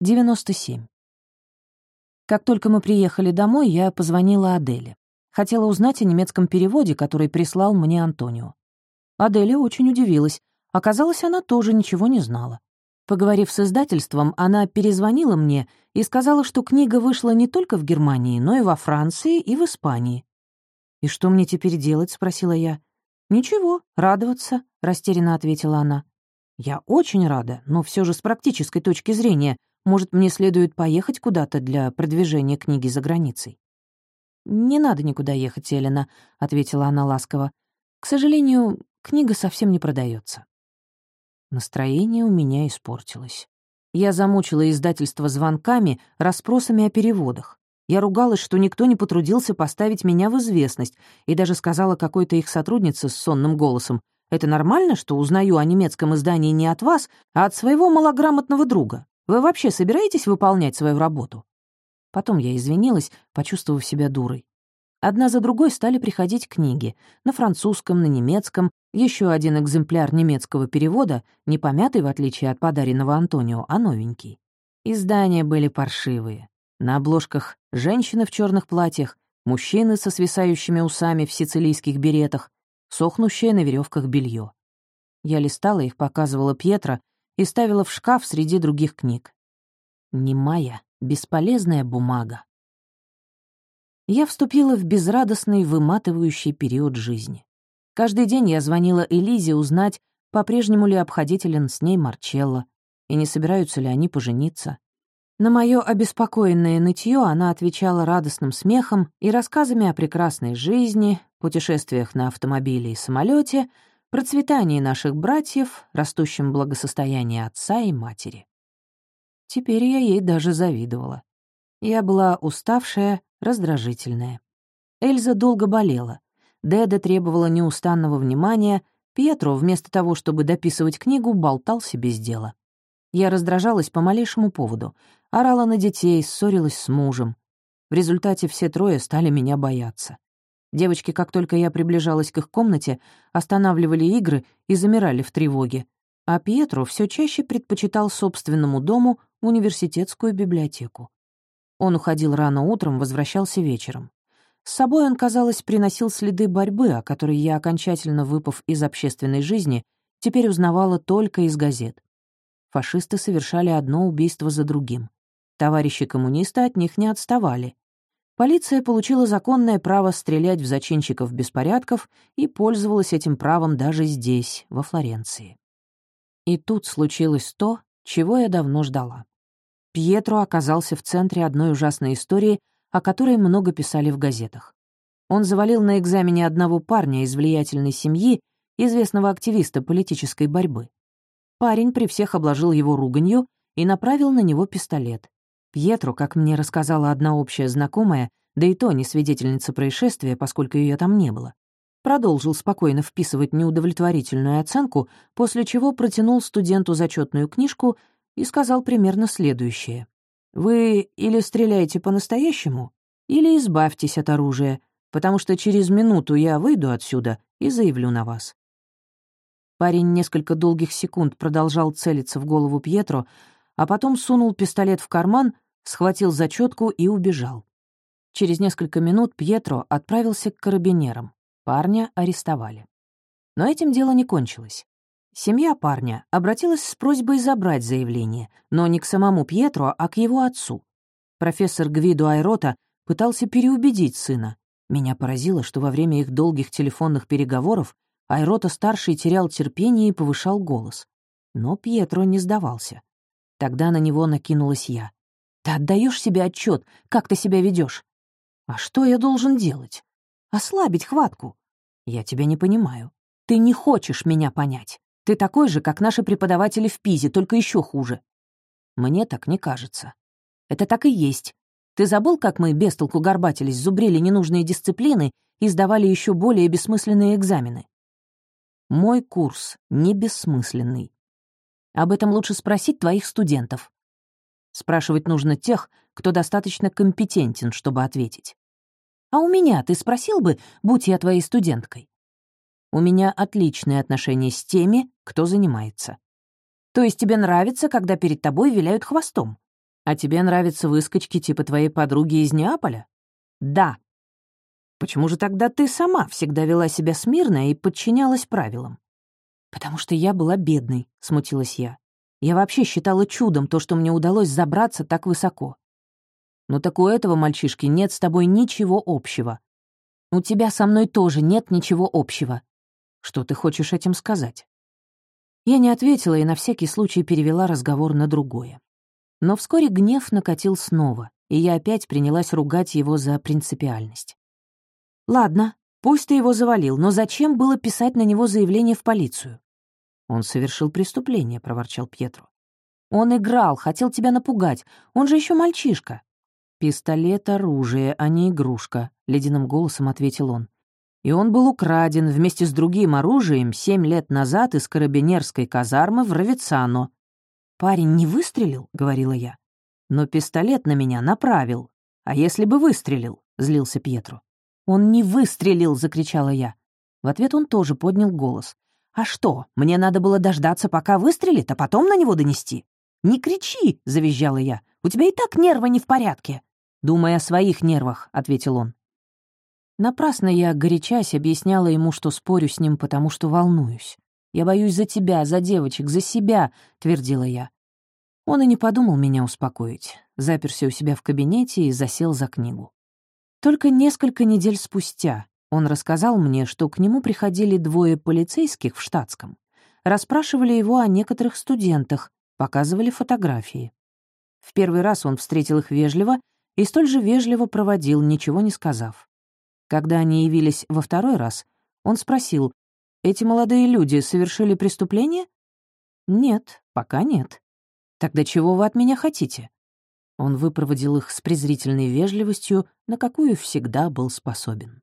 97. Как только мы приехали домой, я позвонила Аделе. Хотела узнать о немецком переводе, который прислал мне Антонио. Аделя очень удивилась. Оказалось, она тоже ничего не знала. Поговорив с издательством, она перезвонила мне и сказала, что книга вышла не только в Германии, но и во Франции и в Испании. «И что мне теперь делать?» — спросила я. «Ничего, радоваться», — растерянно ответила она. «Я очень рада, но все же с практической точки зрения может, мне следует поехать куда-то для продвижения книги за границей?» «Не надо никуда ехать, Элена», — ответила она ласково. «К сожалению, книга совсем не продается. Настроение у меня испортилось. Я замучила издательство звонками, расспросами о переводах. Я ругалась, что никто не потрудился поставить меня в известность, и даже сказала какой-то их сотруднице с сонным голосом, «Это нормально, что узнаю о немецком издании не от вас, а от своего малограмотного друга?» Вы вообще собираетесь выполнять свою работу?» Потом я извинилась, почувствовав себя дурой. Одна за другой стали приходить книги. На французском, на немецком, еще один экземпляр немецкого перевода, не помятый, в отличие от подаренного Антонио, а новенький. Издания были паршивые. На обложках женщины в черных платьях, мужчины со свисающими усами в сицилийских беретах, сохнущее на веревках белье. Я листала их, показывала Пьетро, и ставила в шкаф среди других книг. Немая, бесполезная бумага. Я вступила в безрадостный, выматывающий период жизни. Каждый день я звонила Элизе узнать, по-прежнему ли обходителен с ней Марчелло, и не собираются ли они пожениться. На мое обеспокоенное нытье она отвечала радостным смехом и рассказами о прекрасной жизни, путешествиях на автомобиле и самолете, процветании наших братьев, растущем благосостоянии отца и матери. Теперь я ей даже завидовала. Я была уставшая, раздражительная. Эльза долго болела. Деда требовала неустанного внимания, Пьетро, вместо того, чтобы дописывать книгу, болтался без дела. Я раздражалась по малейшему поводу, орала на детей, ссорилась с мужем. В результате все трое стали меня бояться. Девочки, как только я приближалась к их комнате, останавливали игры и замирали в тревоге, а Пьетро все чаще предпочитал собственному дому университетскую библиотеку. Он уходил рано утром, возвращался вечером. С собой он, казалось, приносил следы борьбы, о которой я, окончательно выпав из общественной жизни, теперь узнавала только из газет. Фашисты совершали одно убийство за другим. Товарищи-коммунисты от них не отставали. Полиция получила законное право стрелять в зачинщиков беспорядков и пользовалась этим правом даже здесь, во Флоренции. И тут случилось то, чего я давно ждала. Пьетро оказался в центре одной ужасной истории, о которой много писали в газетах. Он завалил на экзамене одного парня из влиятельной семьи, известного активиста политической борьбы. Парень при всех обложил его руганью и направил на него пистолет. Пьетро, как мне рассказала одна общая знакомая, да и то не свидетельница происшествия, поскольку ее там не было, продолжил спокойно вписывать неудовлетворительную оценку, после чего протянул студенту зачетную книжку и сказал примерно следующее. «Вы или стреляете по-настоящему, или избавьтесь от оружия, потому что через минуту я выйду отсюда и заявлю на вас». Парень несколько долгих секунд продолжал целиться в голову Пьетро, а потом сунул пистолет в карман, схватил зачетку и убежал. Через несколько минут Пьетро отправился к карабинерам. Парня арестовали. Но этим дело не кончилось. Семья парня обратилась с просьбой забрать заявление, но не к самому Пьетро, а к его отцу. Профессор Гвиду Айрота пытался переубедить сына. Меня поразило, что во время их долгих телефонных переговоров Айрота-старший терял терпение и повышал голос. Но Пьетро не сдавался. Тогда на него накинулась я. «Ты отдаешь себе отчет, как ты себя ведешь? «А что я должен делать? Ослабить хватку?» «Я тебя не понимаю. Ты не хочешь меня понять. Ты такой же, как наши преподаватели в ПИЗе, только еще хуже». «Мне так не кажется». «Это так и есть. Ты забыл, как мы без толку горбатились, зубрили ненужные дисциплины и сдавали еще более бессмысленные экзамены?» «Мой курс не бессмысленный. Об этом лучше спросить твоих студентов. Спрашивать нужно тех, кто достаточно компетентен, чтобы ответить. А у меня ты спросил бы, будь я твоей студенткой? У меня отличные отношения с теми, кто занимается. То есть тебе нравится, когда перед тобой виляют хвостом? «А тебе нравятся выскочки типа твоей подруги из Неаполя?» «Да». «Почему же тогда ты сама всегда вела себя смирно и подчинялась правилам?» «Потому что я была бедной», — смутилась я. «Я вообще считала чудом то, что мне удалось забраться так высоко». «Ну так у этого мальчишки нет с тобой ничего общего». «У тебя со мной тоже нет ничего общего». «Что ты хочешь этим сказать?» Я не ответила и на всякий случай перевела разговор на другое. Но вскоре гнев накатил снова, и я опять принялась ругать его за принципиальность. «Ладно, пусть ты его завалил, но зачем было писать на него заявление в полицию?» «Он совершил преступление», — проворчал Пьетро. «Он играл, хотел тебя напугать. Он же еще мальчишка». «Пистолет — оружие, а не игрушка», — ледяным голосом ответил он. «И он был украден вместе с другим оружием семь лет назад из карабинерской казармы в Равицано. «Парень не выстрелил?» — говорила я. «Но пистолет на меня направил. А если бы выстрелил?» — злился Пьетро. «Он не выстрелил!» — закричала я. В ответ он тоже поднял голос. «А что, мне надо было дождаться, пока выстрелит, а потом на него донести?» «Не кричи!» — завизжала я. «У тебя и так нервы не в порядке!» «Думай о своих нервах», — ответил он. Напрасно я, горячась, объясняла ему, что спорю с ним, потому что волнуюсь. «Я боюсь за тебя, за девочек, за себя», — твердила я. Он и не подумал меня успокоить, заперся у себя в кабинете и засел за книгу. Только несколько недель спустя он рассказал мне, что к нему приходили двое полицейских в штатском, расспрашивали его о некоторых студентах, показывали фотографии. В первый раз он встретил их вежливо и столь же вежливо проводил, ничего не сказав. Когда они явились во второй раз, он спросил, эти молодые люди совершили преступление? Нет, пока нет. Тогда чего вы от меня хотите? Он выпроводил их с презрительной вежливостью, на какую всегда был способен.